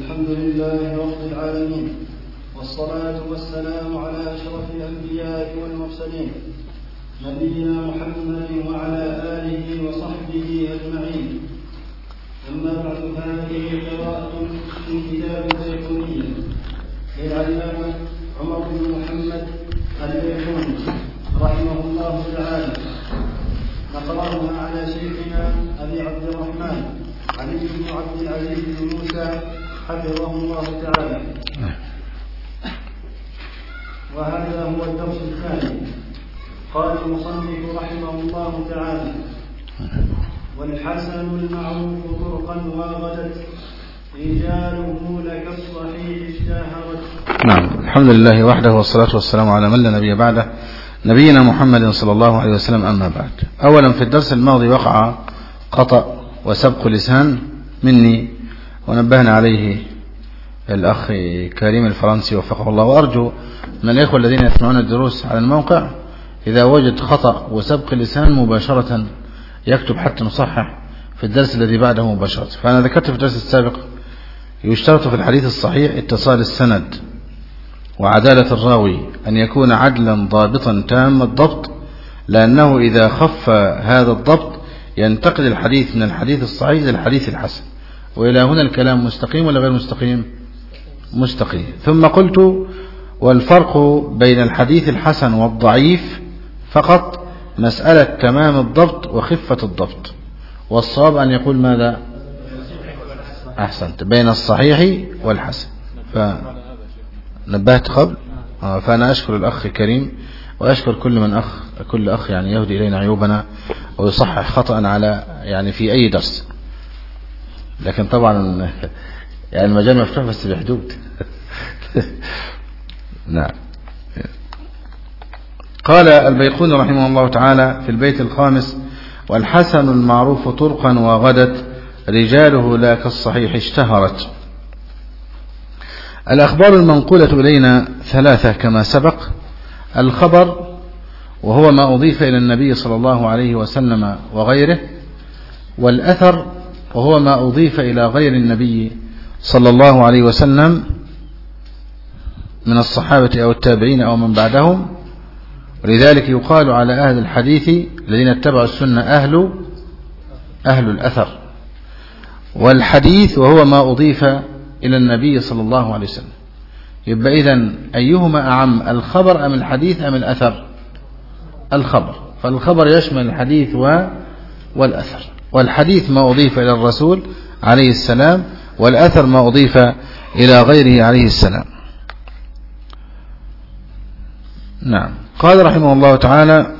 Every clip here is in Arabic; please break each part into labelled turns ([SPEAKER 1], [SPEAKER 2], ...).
[SPEAKER 1] الحمد لله رب العالمين والصلاة والسلام على أشرف الأنبياء والمرسلين نبينا محمد وعلى آله وصحبه أجمعين. أما بعد فهذه قراءة من كتاب البيقونية للعلامة عمر بن محمد البيقوني رحمه الله تعالى. نقرأها على شيخنا أبي عبد الرحمن علي بن عبد العزيز بن موسى حفظه الله تعالى. وهذا هو الدرس الثاني. قال المصنف رحمه الله تعالى والحسن المعروف طرقا واغدت رجاله لك الصحيح اشتهرت.
[SPEAKER 2] نعم. الحمد لله وحده والصلاة والسلام على من لا نبي بعده نبينا محمد صلى الله عليه وسلم أما بعد. أولا في الدرس الماضي وقع خطأ وسبق لسان مني ونبهنا عليه الأخ كريم الفرنسي وفقه الله. وأرجو من الإخوة الذين يسمعون الدروس على الموقع إذا وجد خطأ وسبق لسان مباشرة يكتب حتى نصحح في الدرس الذي بعده مباشرة. فأنا ذكرت في الدرس السابق يشترط في الحديث الصحيح اتصال السند وعدالة الراوي أن يكون عدلا ضابطا تام الضبط لأنه إذا خف هذا الضبط ينتقل الحديث من الحديث الصحيح إلى الحديث الحسن. وإلى هنا الكلام مستقيم ولا غير مستقيم؟ مستقيم. ثم قلت والفرق بين الحديث الحسن والضعيف فقط مسألة تمام الضبط وخفة الضبط. والصواب أن يقول ماذا؟ أحسنت. بين الصحيح والحسن. فنبهت قبل؟ فأنا أشكر الأخ كريم وأشكر كل من أخ كل أخ يعني يهدي إلينا عيوبنا ويصحح خطأ على يعني في أي درس. لكن طبعا يعني المجال مفتوح بس بحدود. نعم. قال البيقون رحمه الله تعالى في البيت الخامس والحسن المعروف طرقا وغدت رجاله لا كالصحيح اشتهرت. الأخبار المنقولة إلينا ثلاثة كما سبق. الخبر وهو ما أضيف إلى النبي صلى الله عليه وسلم وغيره والأثر وهو ما أضيف إلى غير النبي صلى الله عليه وسلم من الصحابة أو التابعين أو من بعدهم. ولذلك يقال على أهل الحديث الذين اتبعوا السنة أهل أهل الأثر. والحديث وهو ما أضيف إلى النبي صلى الله عليه وسلم. يبقى إذن أيهما أعم الخبر أم الحديث أم الأثر؟ الخبر. فالخبر يشمل الحديث والأثر. والحديث ما أضيف إلى الرسول عليه السلام والأثر ما أضيف إلى غيره عليه السلام. نعم. قال رحمه الله تعالى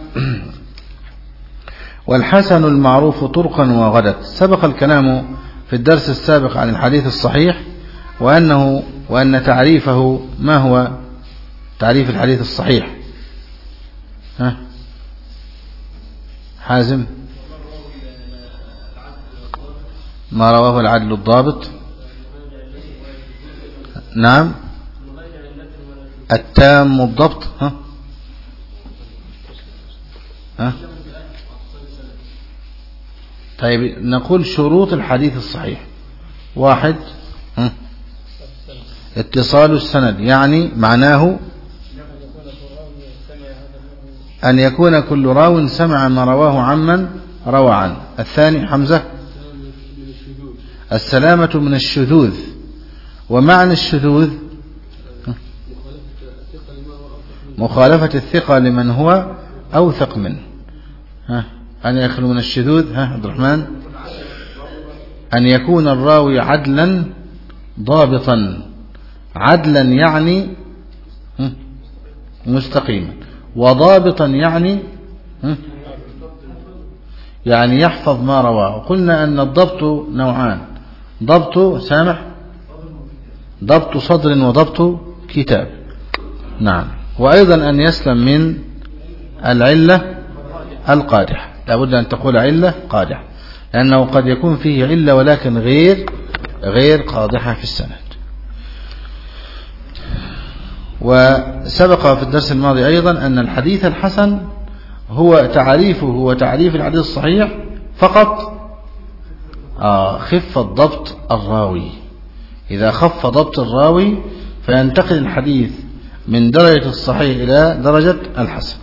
[SPEAKER 2] والحسن المعروف طرقا وغدت سبق الكلام في الدرس السابق عن الحديث الصحيح وأنه وأن تعريفه ما هو؟ تعريف الحديث الصحيح. ها؟ حازم؟ ما رواه العدل الضابط. نعم. التام الضبط ها. ها. طيب نقول شروط الحديث الصحيح. واحد ها. اتصال السند يعني معناه أن يكون كل راو سمع ما رواه عمن روى عنه. الثاني حمزة. السلامة من الشذوذ. ومعنى الشذوذ؟ مخالفة الثقة لمن هو أوثق منه. ها؟ أن يخلو من الشذوذ؟ ها عبد الرحمن؟ أن يكون الراوي عدلا ضابطا. عدلا يعني مستقيما. وضابطا يعني يعني يحفظ ما رواه. قلنا أن الضبط نوعان. ضبط سامح؟ ضبط صدر وضبط كتاب. نعم. وأيضا أن يسلم من العلة القادحة. لابد أن تقول علة قادحة. لأنه قد يكون فيه علة ولكن غير غير قادحة في السند. وسبق في الدرس الماضي أيضا أن الحديث الحسن هو تعريفه هو تعريف الحديث الصحيح فقط خف الضبط الراوي. إذا خف ضبط الراوي فينتقل الحديث من درجة الصحيح إلى درجة الحسن.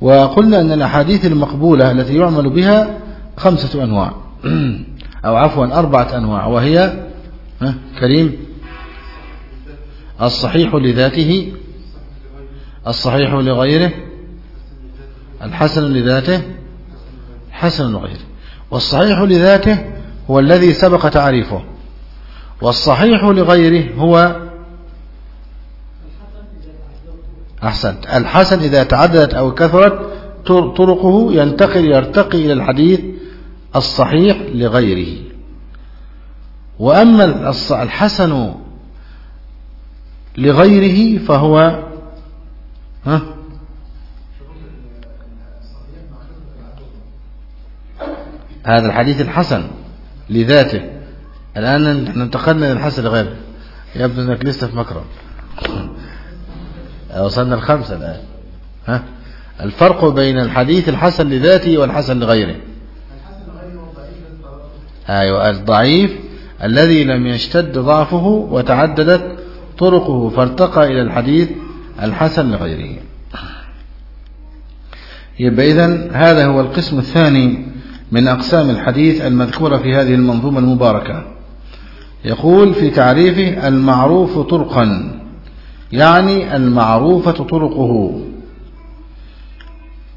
[SPEAKER 2] وقلنا أن الأحاديث المقبولة التي يعمل بها خمسة أنواع. أو عفوا أربعة أنواع. وهي كريم. الصحيح لذاته. الصحيح لغيره. الحسن لذاته. حسن لغيره. والصحيح لذاته هو الذي سبق تعريفه. والصحيح لغيره هو أحسنت الحسن إذا تعددت أو كثرت طرقه ينتقل يرتقي إلى الحديث الصحيح لغيره. وأما الحسن لغيره فهو ها؟ هذا الحديث الحسن لذاته. الآن انتقلنا إلى الحسن لغيره يبدو أنك لسه في مكرم. وصلنا الخمسة الآن. ها؟ الفرق بين الحديث الحسن لذاته والحسن لغيره. أيوة الضعيف الذي لم يشتد ضعفه وتعددت طرقه فارتقى إلى الحديث الحسن لغيره. يبقى إذن هذا هو القسم الثاني من أقسام الحديث المذكورة في هذه المنظومة المباركة. يقول في تعريفه المعروف طرقا يعني المعروفة طرقه.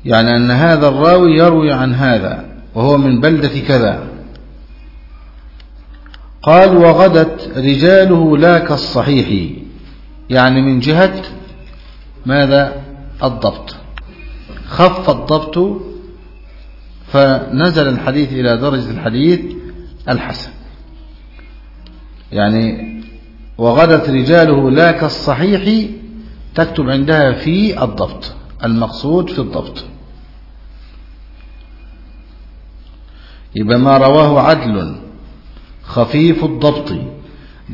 [SPEAKER 2] يعني أن هذا الراوي يروي عن هذا وهو من بلدة كذا. قال وغدت رجاله لا كالصحيح. يعني من جهة ماذا؟ الضبط. خف الضبط فنزل الحديث إلى درجة الحديث الحسن. يعني وغدت رجاله لا كالصحيح تكتب عندها في الضبط المقصود في الضبط. يبقى ما رواه عدل خفيف الضبط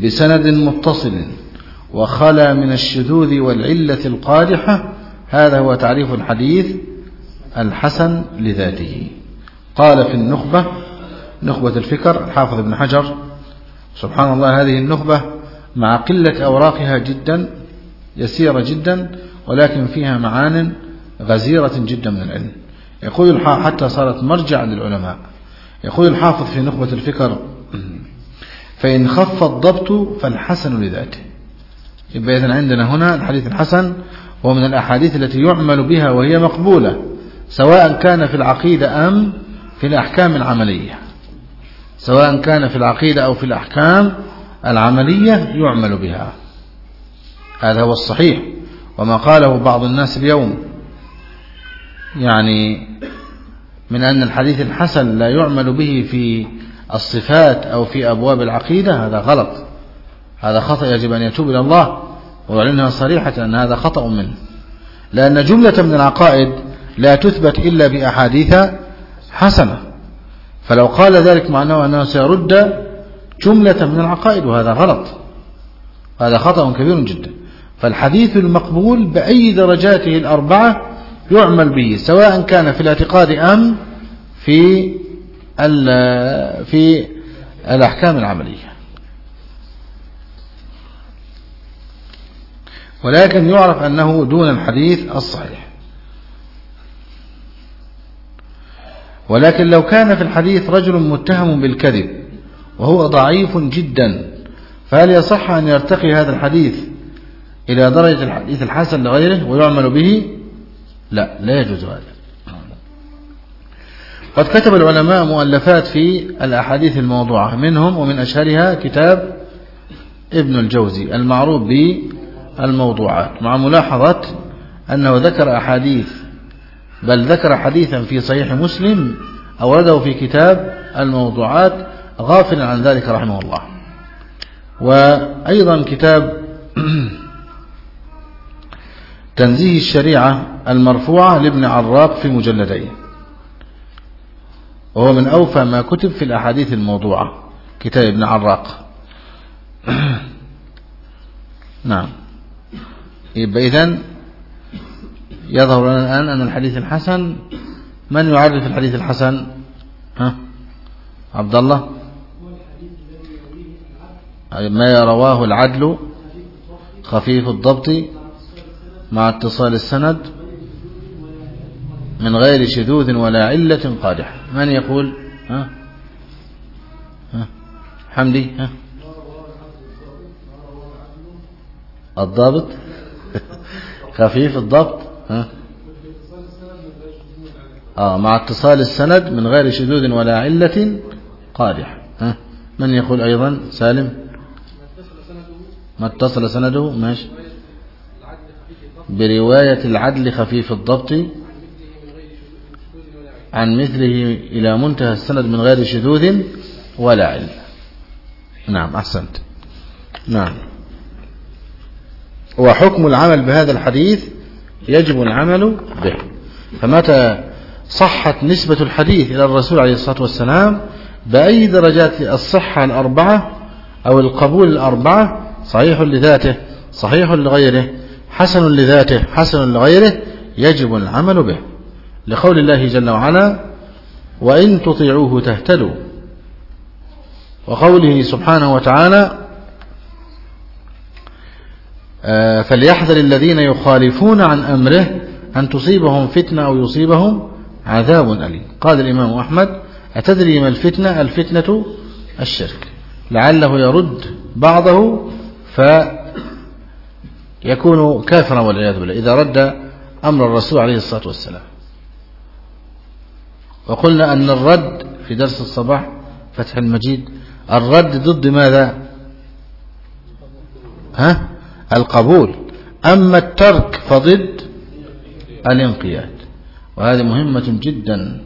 [SPEAKER 2] بسند متصل وخلى من الشذوذ والعلة القادحة هذا هو تعريف الحديث الحسن لذاته. قال في النخبة نخبة الفكر الحافظ ابن حجر سبحان الله هذه النخبة مع قلة أوراقها جدا يسيرة جدا ولكن فيها معان غزيرة جدا من العلم. يقول حتى صارت مرجع للعلماء. يقول الحافظ في نخبة الفكر فإن خف الضبط فالحسن لذاته. يبقى إذن عندنا هنا الحديث الحسن هو من الأحاديث التي يعمل بها وهي مقبولة سواء كان في العقيدة أم في الأحكام العملية سواء كان في العقيدة أو في الأحكام العملية يعمل بها. هذا هو الصحيح. وما قاله بعض الناس اليوم يعني من أن الحديث الحسن لا يعمل به في الصفات أو في أبواب العقيدة هذا غلط. هذا خطأ يجب أن يتوب إلى الله ويعلنها صريحة أن هذا خطأ منه. لأن جملة من العقائد لا تثبت إلا بأحاديث حسنة. فلو قال ذلك معناه أنه سيرد جملة من العقائد وهذا غلط. هذا خطأ كبير جدا. فالحديث المقبول بأي درجاته الأربعة يعمل به سواء كان في الاعتقاد أم في في الأحكام العملية. ولكن يعرف أنه دون الحديث الصحيح. ولكن لو كان في الحديث رجل متهم بالكذب وهو ضعيف جدا فهل يصح أن يرتقي هذا الحديث إلى درجة الحديث الحسن لغيره ويعمل به؟ لا لا يجوز هذا. قد كتب العلماء مؤلفات في الأحاديث الموضوعة منهم ومن أشهرها كتاب ابن الجوزي المعروف بالموضوعات مع ملاحظة أنه ذكر أحاديث بل ذكر حديثا في صحيح مسلم أورده في كتاب الموضوعات غافلا عن ذلك رحمه الله. وأيضا كتاب تنزيه الشريعة المرفوعة لابن عراق في مجلدين. وهو من أوفى ما كتب في الأحاديث الموضوعة كتاب ابن عراق. نعم. إذن يظهر لنا الآن أن الحديث الحسن من يعرف الحديث الحسن؟ ها؟ عبد الله ما رواه العدل خفيف الضبط مع اتصال السند من غير شذوذ ولا علة قادحة. من يقول؟ ها؟ ها؟ حمدي ها؟ الضابط؟ خفيف الضبط. ها؟ آه مع اتصال السند من غير شذوذ ولا علة قادحة ها؟ من يقول أيضا؟ سالم؟ ما اتصل سنده ماشي. برواية العدل خفيف الضبط. عن مثله إلى منتهى السند من غير شذوذ ولا علم نعم أحسنت. نعم. وحكم العمل بهذا الحديث يجب العمل به. فمتى صحت نسبة الحديث إلى الرسول عليه الصلاة والسلام بأي درجات الصحة الأربعة أو القبول الأربعة؟ صحيح لذاته صحيح لغيره حسن لذاته حسن لغيره يجب العمل به. لقول الله جل وعلا وإن تطيعوه تهتدوا. وقوله سبحانه وتعالى فليحذر الذين يخالفون عن أمره أن تصيبهم فتنة أو يصيبهم عذاب أليم. قال الإمام أحمد أتدري ما الفتنة؟ الفتنة الشرك. لعله يرد بعضه فيكون كافرا والعياذ بالله. إذا رد أمر الرسول عليه الصلاة والسلام. وقلنا أن الرد في درس الصباح فتح المجيد الرد ضد ماذا؟ ها؟ القبول. أما الترك فضد الانقياد وهذه مهمة جدا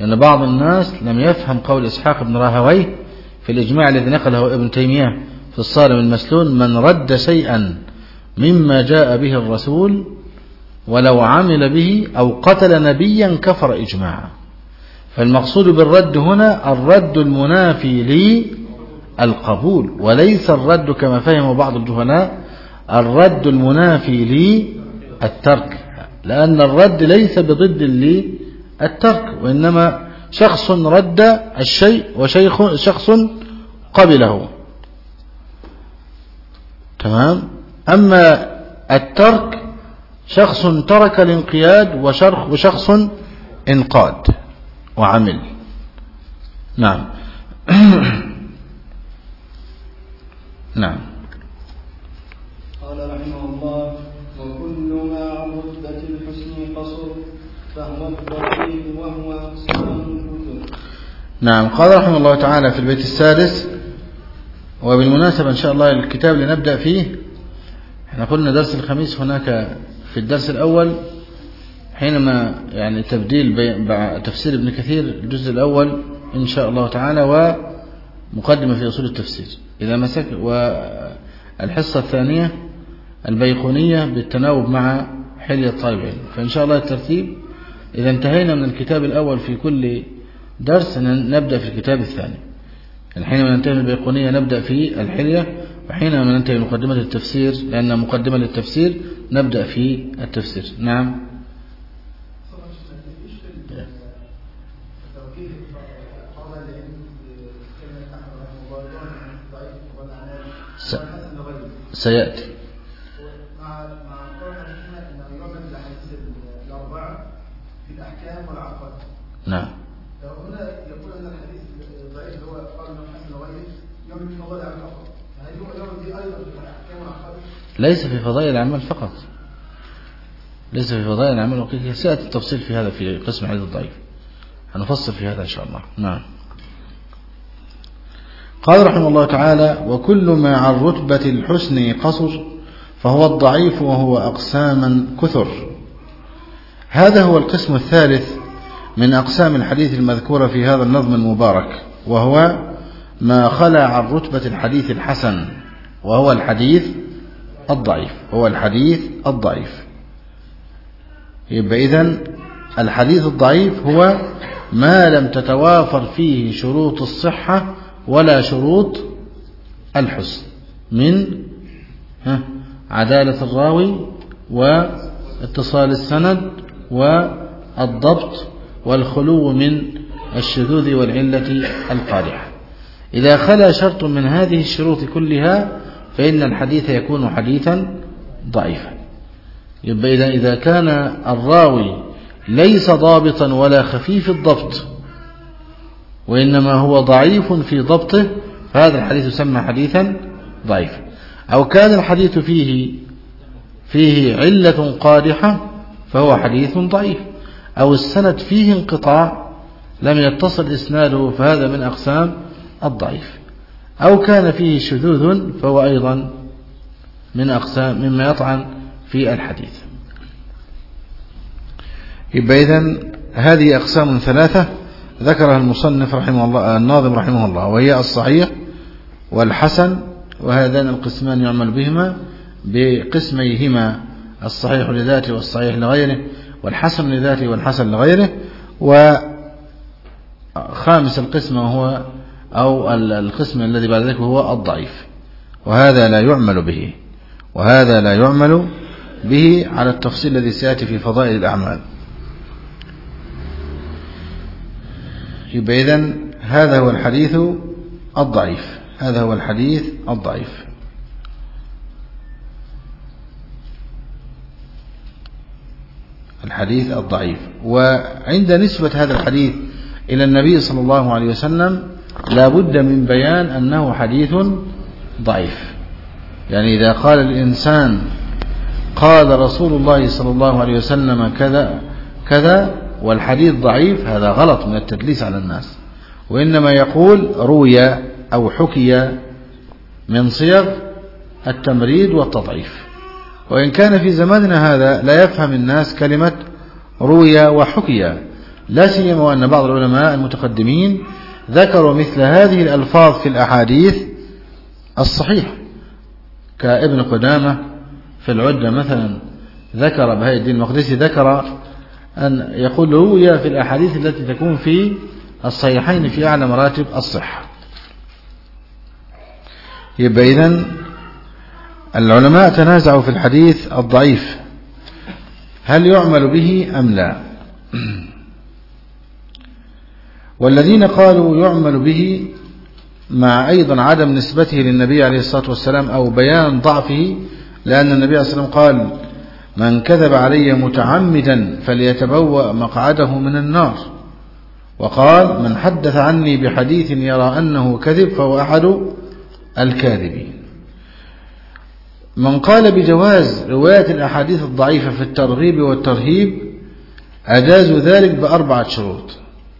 [SPEAKER 2] لأن بعض الناس لم يفهم قول إسحاق بن راهويه في الإجماع الذي نقله ابن تيمية في الصارم المسلول من رد شيئا مما جاء به الرسول ولو عمل به أو قتل نبيا كفر إجماعا فالمقصود بالرد هنا الرد المنافي للقبول وليس الرد كما فهم بعض الجهلاء الرد المنافي للترك لأن الرد ليس بضد للترك وإنما شخص رد الشيء وشيخ شخص قبله. تمام؟ أما الترك شخص ترك الانقياد وشخص انقاد وعمل. نعم. نعم
[SPEAKER 1] قال رحمه الله وكل ما عن رتبة الحسن قصر فهو الضعيف وهو أقسام الكتب
[SPEAKER 2] نعم. قال رحمه الله تعالى في البيت السادس وبالمناسبة إن شاء الله الكتاب اللي نبدأ فيه إحنا قلنا درس الخميس هناك في الدرس الأول حينما يعني تبديل تفسير ابن كثير الجزء الأول إن شاء الله تعالى ومقدمة في أصول التفسير. إذا مسك والحصة الثانية البيقونية بالتناوب مع حلية طالب العلم فإن شاء الله الترتيب إذا انتهينا من الكتاب الأول في كل درس نبدأ في الكتاب الثاني. حينما ننتهي من البيقونية نبدأ في الحلية وحينما ننتهي من مقدمة التفسير لأن مقدمة للتفسير نبدأ في التفسير. نعم. سيأتي.
[SPEAKER 3] مع مع قول حديثنا انه يؤمن بالاحاديث الاربعه في الاحكام والعقائد.
[SPEAKER 2] نعم
[SPEAKER 3] هنا يقول ان الحديث الضعيف هو قال انه حسن وغيره يؤمن في فضائل العمل فقط. هل هو يؤمن به أيضا في الاحكام والعقائد؟
[SPEAKER 2] ليس في فضائل الأعمال فقط. ليس في فضائل الأعمال الحقيقية سيأتي التفصيل في هذا في قسم حديث الضعيف. هنفصل في هذا إن شاء الله. نعم. قال رحمه الله تعالى وكل ما عن رتبة الحسن قصر فهو الضعيف وهو أقساما كثر. هذا هو القسم الثالث من أقسام الحديث المذكورة في هذا النظم المبارك وهو ما خلى عن رتبة الحديث الحسن وهو الحديث الضعيف هو الحديث الضعيف. يبقى إذن الحديث الضعيف هو ما لم تتوافر فيه شروط الصحة ولا شروط الحسن من عدالة الراوي واتصال السند والضبط والخلو من الشذوذ والعلة القادحة. إذا خلا شرط من هذه الشروط كلها فإن الحديث يكون حديثا ضعيفا. يبقى إذا, إذا كان الراوي ليس ضابطا ولا خفيف الضبط وإنما هو ضعيف في ضبطه فهذا الحديث يسمى حديثا ضعيفا. أو كان الحديث فيه فيه علة قادحة فهو حديث ضعيف. أو السند فيه انقطاع لم يتصل إسناده فهذا من أقسام الضعيف. أو كان فيه شذوذ فهو أيضا من أقسام مما يطعن في الحديث. يبقى إذن هذه أقسام ثلاثة ذكرها المصنف رحمه الله الناظم رحمه الله وهي الصحيح والحسن وهذان القسمان يعمل بهما بقسميهما الصحيح لذاته والصحيح لغيره والحسن لذاته والحسن لغيره وخامس القسم هو أو القسم الذي بعد ذلك هو الضعيف. وهذا لا يعمل به. وهذا لا يعمل به على التفصيل الذي سيأتي في فضائل الأعمال. يبقى إذن هذا هو الحديث الضعيف. هذا هو الحديث الضعيف. الحديث الضعيف. وعند نسبة هذا الحديث إلى النبي صلى الله عليه وسلم لا بد من بيان أنه حديث ضعيف. يعني إذا قال الإنسان قال رسول الله صلى الله عليه وسلم كذا كذا والحديث ضعيف هذا غلط من التدليس على الناس. وإنما يقول روي أو حكي من صيغ التمريد والتضعيف. وإن كان في زماننا هذا لا يفهم الناس كلمة روي وحكي. لا سيما وأن بعض العلماء المتقدمين ذكروا مثل هذه الألفاظ في الأحاديث الصحيح كابن قدامة في العدة مثلا ذكر بهاء الدين المقدسي ذكر أن يقول روي في الأحاديث التي تكون في الصحيحين في أعلى مراتب الصحة. يبقى إذن العلماء تنازعوا في الحديث الضعيف هل يعمل به أم لا؟ والذين قالوا يعمل به مع أيضا عدم نسبته للنبي عليه الصلاة والسلام أو بيان ضعفه لأن النبي عليه الصلاة والسلام قال من كذب علي متعمدا فليتبوأ مقعده من النار. وقال من حدث عني بحديث يرى أنه كذب فهو أحد الكاذبين. من قال بجواز رواية الأحاديث الضعيفة في الترغيب والترهيب أجازوا ذلك بأربعة شروط.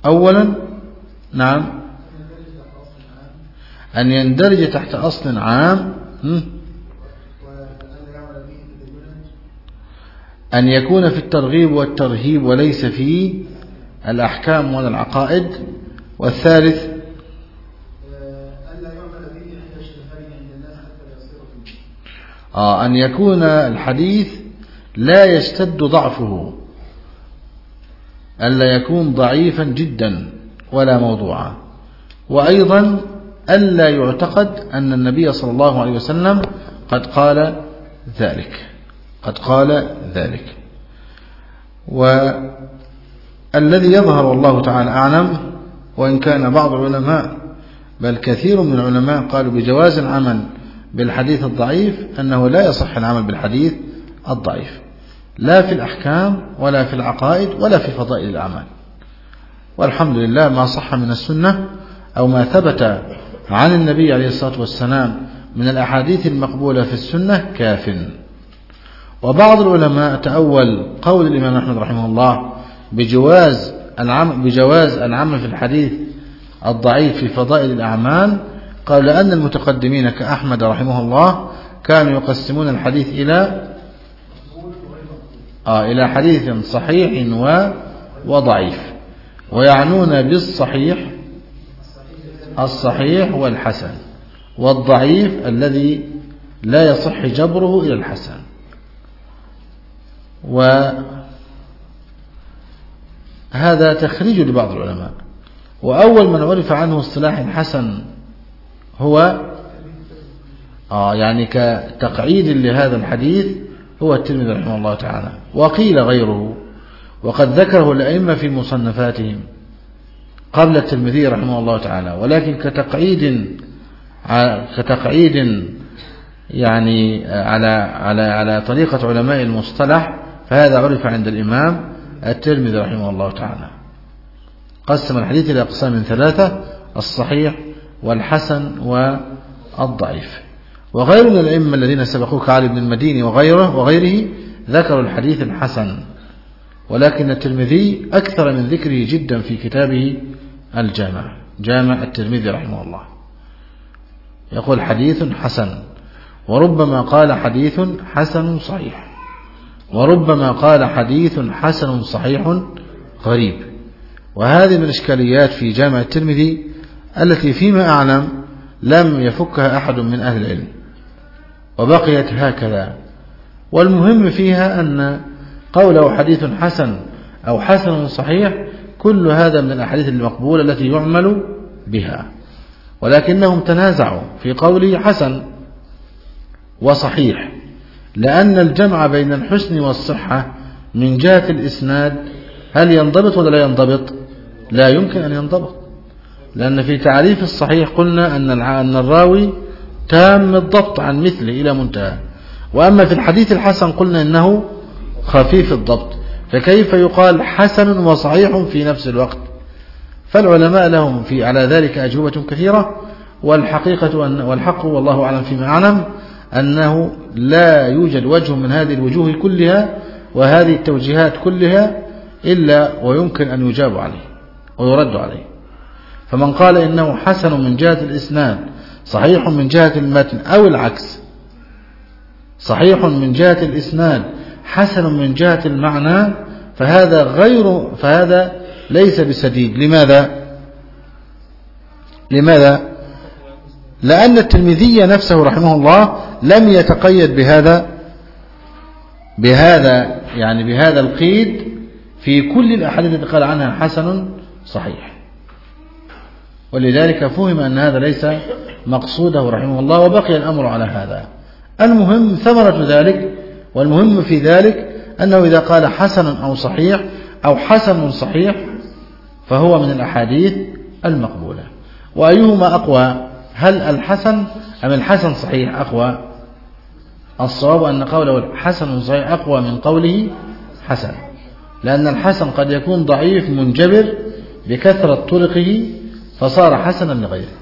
[SPEAKER 2] أولا نعم. أن يندرج تحت أصل عام. أن يكون في الترغيب والترهيب وليس في الأحكام ولا العقائد. والثالث. آه أن يكون الحديث لا يشتد ضعفه. ألا يكون ضعيفا جدا. ولا موضوعا وأيضا ألا يعتقد أن النبي صلى الله عليه وسلم قد قال ذلك. قد قال ذلك. والذي يظهر والله تعالى أعلم وإن كان بعض العلماء بل كثير من العلماء قالوا بجواز العمل بالحديث الضعيف أنه لا يصح العمل بالحديث الضعيف. لا في الأحكام ولا في العقائد ولا في فضائل الأعمال. والحمد لله ما صح من السنة أو ما ثبت عن النبي عليه الصلاة والسلام من الأحاديث المقبولة في السنة كاف. وبعض العلماء تأول قول الإمام أحمد رحمه الله بجواز العمل, بجواز العمل في الحديث الضعيف في فضائل الأعمال قال لأن المتقدمين كأحمد رحمه الله كانوا يقسمون الحديث إلى آه إلى حديث صحيح وضعيف. ويعنون بالصحيح الصحيح والحسن والضعيف الذي لا يصح جبره إلى الحسن. وهذا تخريج لبعض العلماء. وأول من عرف عنه اصطلاح الحسن هو آه يعني كتقعيد لهذا الحديث هو الترمذي رحمه الله تعالى وقيل غيره. وقد ذكره الأئمة في مصنفاتهم قبل الترمذي رحمه الله تعالى ولكن كتقعيد كتقعيد يعني على على على طريقة علماء المصطلح فهذا عرف عند الإمام الترمذي رحمه الله تعالى. قسم الحديث إلى أقسام ثلاثة الصحيح والحسن والضعيف. وغير من الأئمة الذين سبقوك علي بن المديني وغيره وغيره ذكروا الحديث الحسن. ولكن الترمذي أكثر من ذكره جدا في كتابه الجامع جامع الترمذي رحمه الله. يقول حديث حسن وربما قال حديث حسن صحيح وربما قال حديث حسن صحيح غريب. وهذه من الإشكاليات في جامع الترمذي التي فيما أعلم لم يفكها أحد من أهل العلم وبقيت هكذا. والمهم فيها أن قوله حديث حسن أو حسن صحيح كل هذا من الأحاديث المقبولة التي يعمل بها. ولكنهم تنازعوا في قوله حسن وصحيح لأن الجمع بين الحسن والصحة من جهة الإسناد هل ينضبط ولا لا ينضبط؟ لا يمكن أن ينضبط. لأن في تعريف الصحيح قلنا أن الراوي تام الضبط عن مثله إلى منتهى. وأما في الحديث الحسن قلنا إنه خفيف الضبط فكيف يقال حسن وصحيح في نفس الوقت؟ فالعلماء لهم في على ذلك أجوبة كثيرة والحقيقة أن والحق والله أعلم فيما أعلم أنه لا يوجد وجه من هذه الوجوه كلها وهذه التوجيهات كلها إلا ويمكن أن يجاب عليه ويرد عليه. فمن قال إنه حسن من جهة الإسناد صحيح من جهة المتن أو العكس صحيح من جهة الإسناد حسن من جهة المعنى فهذا غير فهذا ليس بسديد. لماذا؟ لماذا؟ لأن الترمذي نفسه رحمه الله لم يتقيد بهذا بهذا يعني بهذا القيد في كل الأحاديث التي قال عنها حسن صحيح. ولذلك فهم أن هذا ليس مقصوده رحمه الله وبقي الأمر على هذا. المهم ثمرة ذلك والمهم في ذلك أنه إذا قال حسن أو صحيح أو حسن صحيح فهو من الأحاديث المقبولة. وأيهما أقوى؟ هل الحسن أم الحسن صحيح أقوى؟ الصواب أن قوله حسن صحيح أقوى من قوله حسن لأن الحسن قد يكون ضعيف منجبر بكثرة طرقه فصار حسنا لغيره.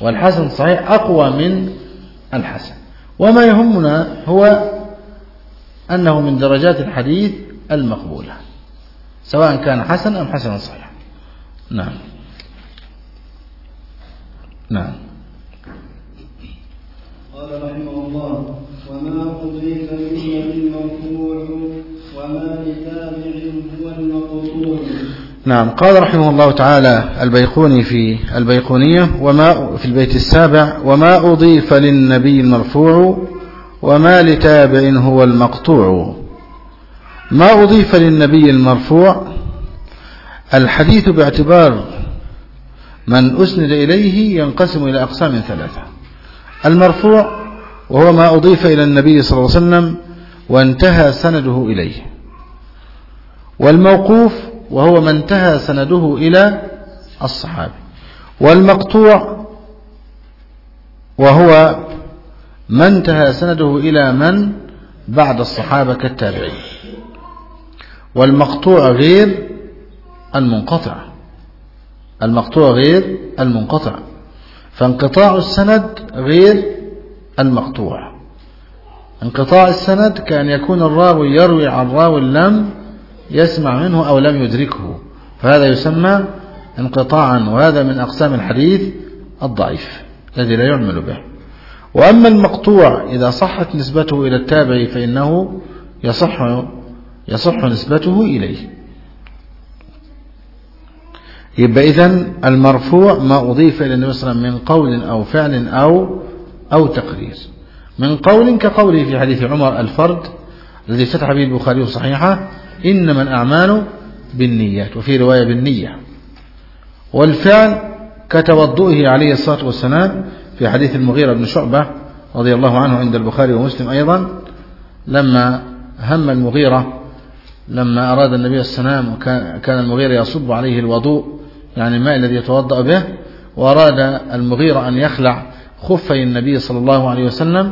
[SPEAKER 2] والحسن صحيح أقوى من الحسن. وما يهمنا هو أنه من درجات الحديث المقبولة سواء كان حسن أم حسنا صحيح. نعم. نعم.
[SPEAKER 1] قال رحمه الله وما أضيف منه المرفوع وما لتابع هو المقطوع
[SPEAKER 2] نعم. قال رحمه الله تعالى البيقوني في البيقونية وما في البيت السابع وما أضيف للنبي المرفوع وما لتابع هو المقطوع. ما أضيف للنبي المرفوع الحديث باعتبار من أسند إليه ينقسم إلى أقسام ثلاثة. المرفوع وهو ما أضيف إلى النبي صلى الله عليه وسلم وانتهى سنده إليه. والموقوف وهو ما انتهى سنده إلى الصحابي والمقطوع وهو ما انتهى سنده إلى من بعد الصحابة كالتابعين. والمقطوع غير المنقطع. المقطوع غير المنقطع. فانقطاع السند غير المقطوع. انقطاع السند كأن يكون الراوي يروي عن راوي لم يسمع منه أو لم يدركه. فهذا يسمى انقطاعا وهذا من أقسام الحديث الضعيف الذي لا يعمل به. وأما المقطوع إذا صحت نسبته إلى التابع فإنه يصح يصح نسبته إليه. يبقى إذن المرفوع ما أضيف إلى النبي صلى الله عليه وسلم من قول أو فعل أو أو تقرير. من قول كقوله في حديث عمر الفرد الذي افتتح به البخاري صحيحة إنما الأعمال بالنيات وفي رواية بالنية. والفعل كتوضؤه عليه الصلاة والسلام في حديث المغيرة بن شعبة رضي الله عنه عند البخاري ومسلم أيضا لما هم المغيرة لما أراد النبي السلام وكان المغيرة يصب عليه الوضوء يعني الماء الذي يتوضأ به وأراد المغيرة أن يخلع خفي النبي صلى الله عليه وسلم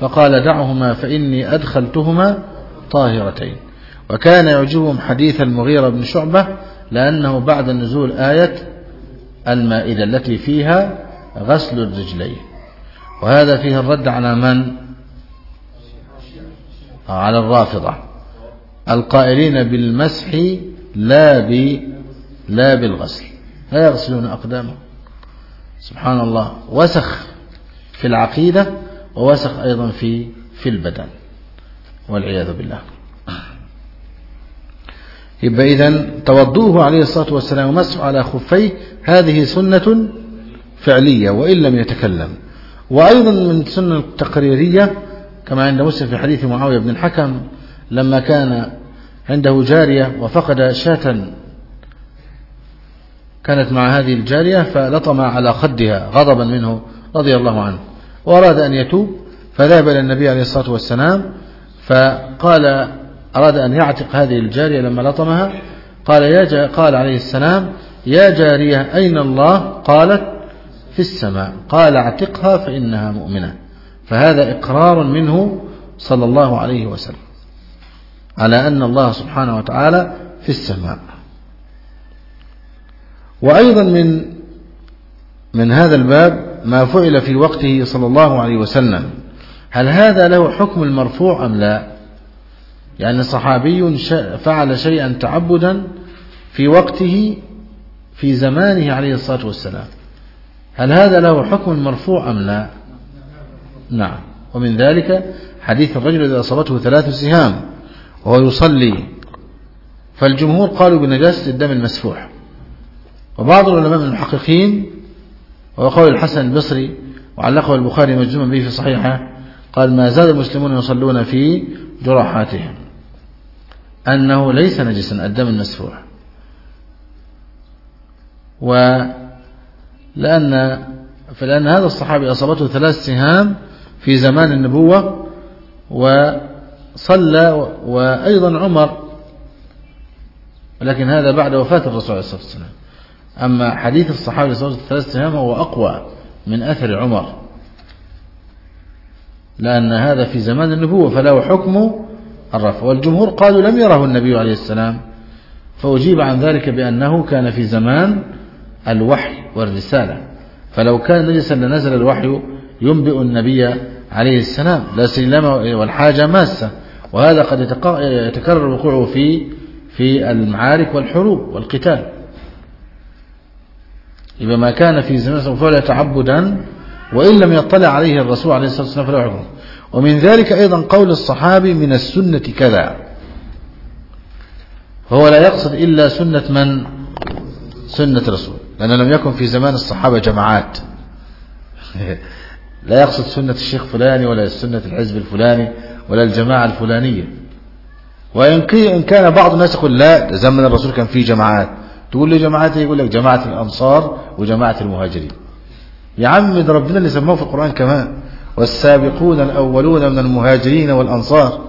[SPEAKER 2] فقال دعهما فإني أدخلتهما طاهرتين. وكان يعجبهم حديث المغيرة بن شعبة لأنه بعد نزول آية المائدة التي فيها غسل الرجلين. وهذا فيه الرد على من؟ على الرافضة. القائلين بالمسح لا ب لا بالغسل. لا يغسلون أقدامهم. سبحان الله. وسخ في العقيدة ووسخ أيضا في في البدن. والعياذ بالله. يبقى إذا توضوه عليه الصلاة والسلام ومسح على خفيه. هذه سنة فعلية وإن لم يتكلم. وأيضا من السنة التقريرية كما عند مسلم في حديث معاوية بن الحكم لما كان عنده جارية وفقد شاة كانت مع هذه الجارية فلطم على خدها غضبا منه رضي الله عنه وأراد أن يتوب فذهب إلى النبي عليه الصلاة والسلام فقال أراد أن يعتق هذه الجارية لما لطمها قال يا قال عليه السلام يا جارية أين الله؟ قالت في السماء. قال اعتقها فإنها مؤمنة. فهذا إقرار منه صلى الله عليه وسلم على أن الله سبحانه وتعالى في السماء. وأيضا من من هذا الباب ما فعل في وقته صلى الله عليه وسلم. هل هذا له حكم المرفوع أم لا؟ يعني صحابي فعل شيئا تعبدا في وقته في زمانه عليه الصلاة والسلام. هل هذا له حكم المرفوع أم لا؟ نعم. ومن ذلك حديث الرجل إذا أصابته ثلاث سهام وهو يصلي فالجمهور قالوا بنجاسة الدم المسفوح. وبعض العلماء من المحققين وقول الحسن البصري وعلقه البخاري مجزوما به في صحيحة قال ما زال المسلمون يصلون في جراحاتهم أنه ليس نجسا الدم المسفوح. ولأن فلأن هذا الصحابي أصابته ثلاث سهام في زمان النبوة وصلى وأيضا عمر ولكن هذا بعد وفاة الرسول عليه الصلاة والسلام. أما حديث الصحابي صلى عليه وسلم هو أقوى من أثر عمر. لأن هذا في زمان النبوة فله حكم الرفع. والجمهور قالوا لم يره النبي عليه السلام. فأجيب عن ذلك بأنه كان في زمان الوحي والرسالة. فلو كان نجسا لنزل الوحي ينبئ النبي عليه السلام لا سلم والحاجة ماسة. وهذا قد يتكرر وقوعه في في المعارك والحروب والقتال. إذا ما كان في زمان فعل تعبدا وإن لم يطلع عليه الرسول عليه الصلاة والسلام فلا ومن ذلك أيضا قول الصحابي من السنة كذا. هو لا يقصد إلا سنة من؟ سنة رسول. لأنه لم يكن في زمان الصحابة جماعات. لا يقصد سنة الشيخ فلاني ولا سنة الحزب الفلاني ولا الجماعة الفلانية. وإن كان بعض الناس يقول لا زمن الرسول كان فيه جماعات. تقول له جماعات يقول لك جماعة الأنصار وجماعة المهاجرين. يا عم ربنا اللي سموه في القرآن كمان. والسابقون الأولون من المهاجرين والأنصار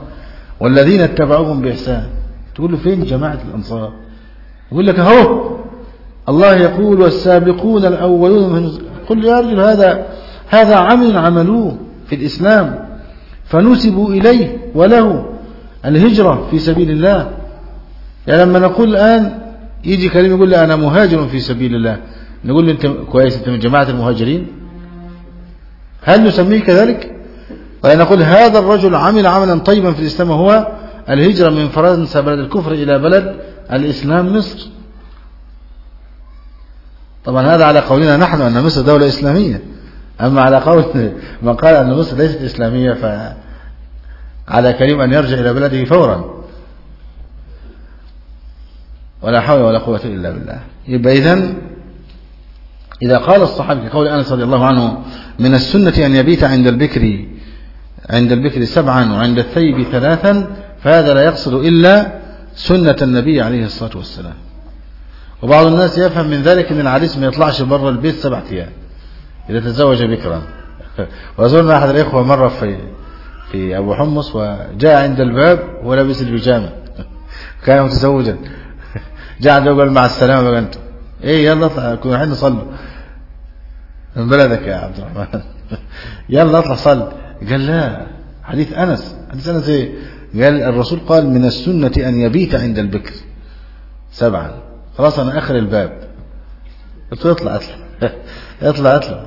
[SPEAKER 2] والذين اتبعوهم بإحسان. تقول له فين جماعة الأنصار؟ يقول لك أهو الله يقول والسابقون الأولون من قل يا رجل هذا هذا عمل عملوه في الإسلام فنسبوا إليه وله الهجرة في سبيل الله. يعني لما نقول الآن يجي كريم يقول لي أنا مهاجر في سبيل الله نقول له أنت كويس أنت من جماعة المهاجرين؟ هل نسميه كذلك؟ ونقول هذا الرجل عمل عملا طيبا في الإسلام وهو الهجرة من فرنسا بلد الكفر إلى بلد الإسلام مصر. طبعا هذا على قولنا نحن أن مصر دولة إسلامية. أما على قول من قال أن مصر ليست إسلامية فعلى كريم أن يرجع إلى بلده فورا. ولا حول ولا قوة إلا بالله. يبقى إذن إذا قال الصحابي كقول أنس رضي الله عنه من السنة أن يبيت عند البكر عند البكر سبعا وعند الثيب ثلاثا فهذا لا يقصد إلا سنة النبي عليه الصلاة والسلام. وبعض الناس يفهم من ذلك أن العريس ما يطلعش بره البيت سبع أيام إذا تزوج بكرا وزرنا أحد الإخوة مرة في في أبو حمص وجاء عند الباب ولبس البيجامة. كان متزوجا. جاء عنده قال مع السلامة بقى أنت إيه يلا اطلع كنا رايحين نصلي. من بلدك يا عبد الرحمن؟ يلا اطلع صلي. قال لا حديث أنس. حديث أنس إيه؟ قال الرسول قال من السنة أن يبيت عند البكر سبعا. خلاص أنا آخر الباب. قلت له اطلع اطلع. اطلع اطلع.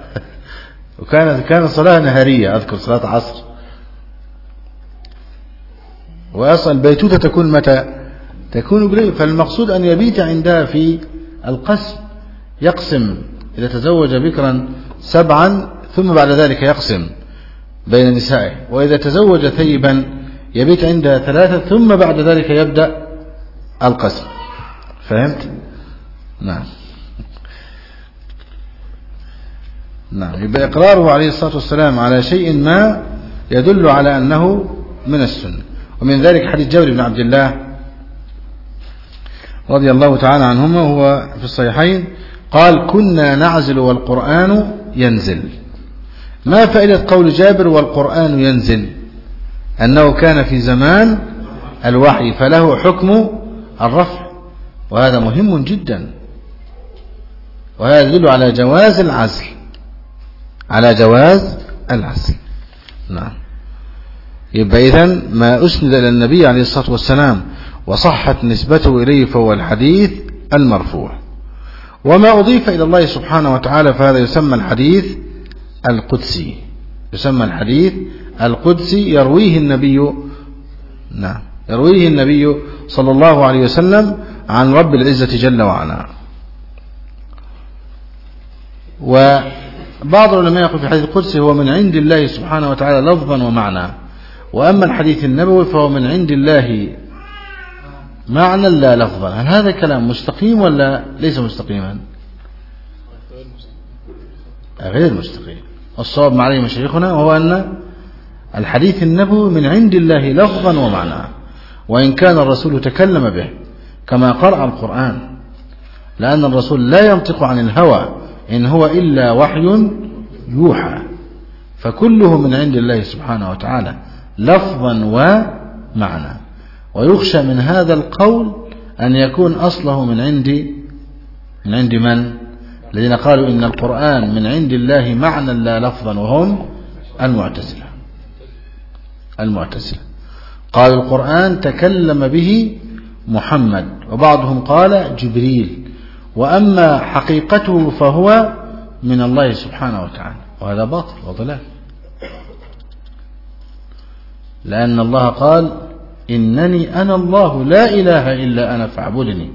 [SPEAKER 2] وكانت كانت صلاة نهارية أذكر صلاة عصر. واصلا البيتوتة تكون متى؟ تكون بليل فالمقصود أن يبيت عندها في القسم يقسم. إذا تزوج بكرا سبعا ثم بعد ذلك يقسم بين نسائه. وإذا تزوج ثيبا يبيت عندها ثلاثة ثم بعد ذلك يبدأ القسم. فهمت؟ نعم. نعم يبقى إقراره عليه الصلاة والسلام على شيء ما يدل على أنه من السنة. ومن ذلك حديث جابر بن عبد الله رضي الله تعالى عنهما هو في الصحيحين قال كنا نعزل والقرآن ينزل. ما فائدة قول جابر والقرآن ينزل؟ أنه كان في زمان الوحي فله حكم الرفع. وهذا مهم جدا. وهذا يدل على جواز العزل. على جواز العزل. نعم. يبقى إذن ما أسند إلى النبي عليه الصلاة والسلام وصحت نسبته إليه فهو الحديث المرفوع. وما أضيف إلى الله سبحانه وتعالى فهذا يسمى الحديث القدسي. يسمى الحديث القدسي يرويه النبي. نعم. يرويه النبي صلى الله عليه وسلم عن رب العزة جل وعلا. وبعض العلماء يقول في الحديث القدسي هو من عند الله سبحانه وتعالى لفظا ومعنى. وأما الحديث النبوي فهو من عند الله معنى لا لفظا. هل هذا كلام مستقيم ولا ليس مستقيما؟ غير مستقيم. الصواب مع عليه هو أن الحديث النبوي من عند الله لفظا ومعنى. وإن كان الرسول تكلم به كما قرأ القرآن لأن الرسول لا ينطق عن الهوى إن هو إلا وحي يوحى. فكله من عند الله سبحانه وتعالى لفظا ومعنى. ويخشى من هذا القول أن يكون أصله من عند من عند من؟ الذين قالوا إن القرآن من عند الله معنى لا لفظا وهم المعتزلة. المعتزلة. قال القرآن تكلم به محمد وبعضهم قال جبريل وأما حقيقته فهو من الله سبحانه وتعالى وهذا باطل وضلال. لأن الله قال إنني أنا الله لا إله إلا أنا فاعبدني.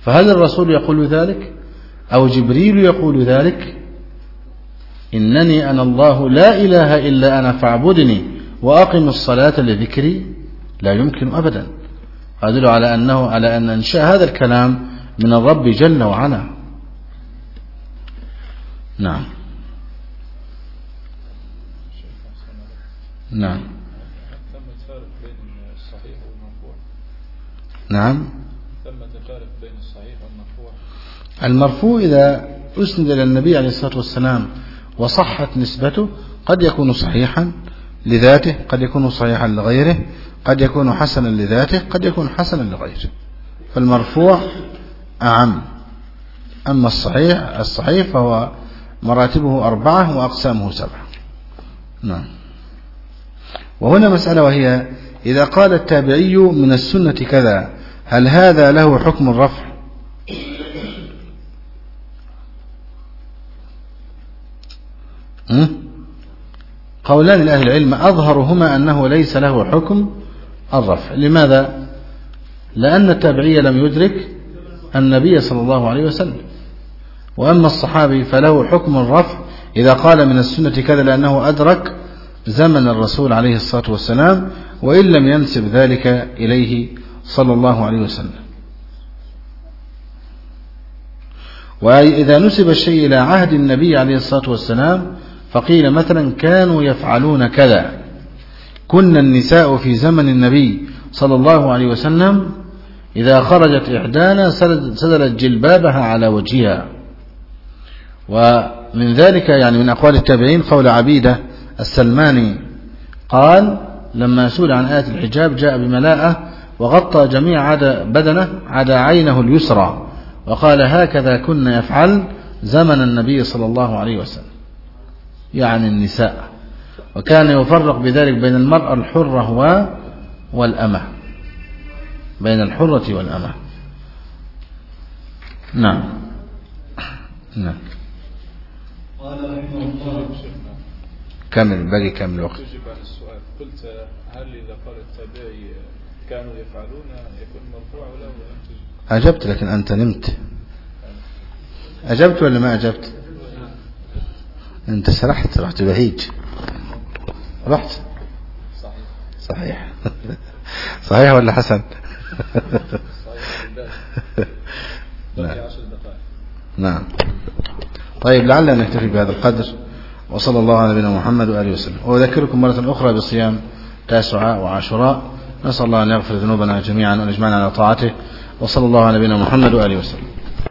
[SPEAKER 2] فهل الرسول يقول ذلك؟ أو جبريل يقول ذلك؟ إنني أنا الله لا إله إلا أنا فاعبدني وأقم الصلاة لذكري. لا يمكن أبدا. أدل على أنه على أن إنشاء هذا الكلام من الرب جل وعلا. نعم. نعم. نعم.
[SPEAKER 4] بين الصحيح والمرفوع
[SPEAKER 2] المرفوع إذا أسند إلى النبي عليه الصلاة والسلام وصحت نسبته قد يكون صحيحا لذاته قد يكون صحيحا لغيره قد يكون حسنا لذاته قد يكون حسنا لغيره. فالمرفوع أعم. أما الصحيح الصحيح فهو مراتبه أربعة وأقسامه سبعة. نعم. وهنا مسألة وهي إذا قال التابعي من السنة كذا هل هذا له حكم الرفع؟ قولان لأهل العلم أظهرهما أنه ليس له حكم الرفع. لماذا؟ لأن التابعي لم يدرك النبي صلى الله عليه وسلم. وأما الصحابي فله حكم الرفع. إذا قال من السنة كذا لأنه أدرك زمن الرسول عليه الصلاة والسلام وإن لم ينسب ذلك إليه صلى الله عليه وسلم. وإذا نسب الشيء إلى عهد النبي عليه الصلاة والسلام فقيل مثلا كانوا يفعلون كذا. كنا النساء في زمن النبي صلى الله عليه وسلم إذا خرجت إحدانا سدلت جلبابها على وجهها. ومن ذلك يعني من أقوال التابعين قول عبيدة السلماني قال لما سئل عن آية الحجاب جاء بملاءة وغطى جميع عدا بدنه عدا عينه اليسرى وقال هكذا كنا يفعل زمن النبي صلى الله عليه وسلم. يعني النساء. وكان يفرق بذلك بين المرأة الحرة والأمة. بين الحرة والأمة. نعم. نعم.
[SPEAKER 1] قال رحمه الله
[SPEAKER 2] كمل باقي كم الوقت؟
[SPEAKER 4] تجب عن السؤال قلت هل إذا قال التابعي كانوا يفعلون يكون مرفوع ولا
[SPEAKER 2] أجبت لكن أنت نمت. أجبت ولا ما أجبت؟ أنت سرحت رحت بهيج رحت؟
[SPEAKER 4] صحيح.
[SPEAKER 2] صحيح. صحيح ولا حسن؟ نعم. نعم. طيب لعلنا نكتفي بهذا القدر وصلى الله على نبينا محمد وآله وسلم. وأذكركم مرة أخرى بصيام تاسعاء وعاشوراء. نسأل الله أن يغفر ذنوبنا جميعا وأن يجمعنا على طاعته. وصلى الله على نبينا محمد وآله وسلم.